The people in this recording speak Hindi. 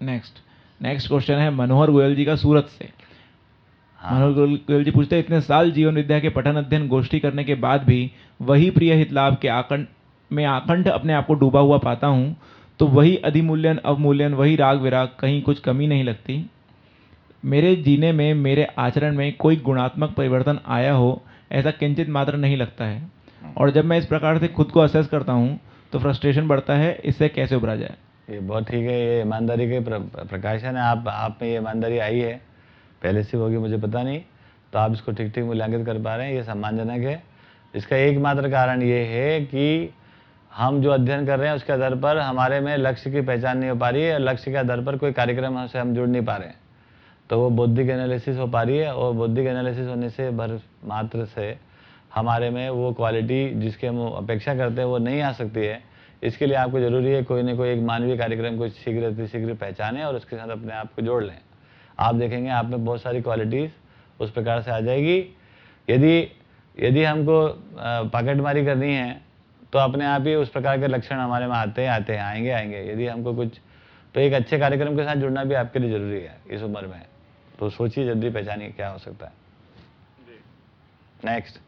नेक्स्ट नेक्स्ट क्वेश्चन है मनोहर गोयल जी का सूरत से। हाँ। मनोहर गोयल जी पूछते हैं इतने साल जीवन विद्या के पठन अध्ययन गोष्ठी करने के बाद भी वही प्रिय हित लाभ के आकंठ में आकंठ अपने आप को डूबा हुआ पाता हूँ तो वही अधिमूल्यन अवमूल्यन वही राग विराग कहीं कुछ कमी नहीं लगती। मेरे जीने में मेरे आचरण में कोई गुणात्मक परिवर्तन आया हो ऐसा किंचित मात्र नहीं लगता है। और जब मैं इस प्रकार से खुद को असेस करता हूँ तो फ्रस्ट्रेशन बढ़ता है इससे कैसे उभरा जाए? ये बहुत ठीक है ये ईमानदारी के प्र, प्रकाशन है आप आप में ये ईमानदारी आई है पहले से होगी मुझे पता नहीं। तो आप इसको ठीक ठीक मूल्यांकित कर पा रहे हैं ये सम्मानजनक है। इसका एकमात्र कारण ये है कि हम जो अध्ययन कर रहे हैं उसके आधार पर हमारे में लक्ष्य की पहचान नहीं हो पा रही है और लक्ष्य के आधार पर कोई कार्यक्रम से हम जुड़ नहीं पा रहे हैं। तो वो बौद्धिक एनालिसिस हो पा रही है और बौद्धिक एनालिसिस होने से भर मात्र से हमारे में वो क्वालिटी जिसकी हम अपेक्षा करते हैं वो नहीं आ सकती है। इसके लिए आपको ज़रूरी है कोई ना कोई एक मानवीय कार्यक्रम को शीघ्र अतिशीघ्र पहचानें और उसके साथ अपने आप को जोड़ लें। आप देखेंगे आप में बहुत सारी क्वालिटीज़ उस प्रकार से आ जाएगी। यदि यदि हमको पॉकेटमारी करनी है तो अपने आप ही उस प्रकार के लक्षण हमारे में आते हैं आते हैं आएँगे आएँगे। यदि हमको कुछ तो एक अच्छे कार्यक्रम के साथ जुड़ना भी आपके लिए ज़रूरी है इस उम्र में। तो सोचिए जल्दी पहचानिए क्या हो सकता है। नेक्स्ट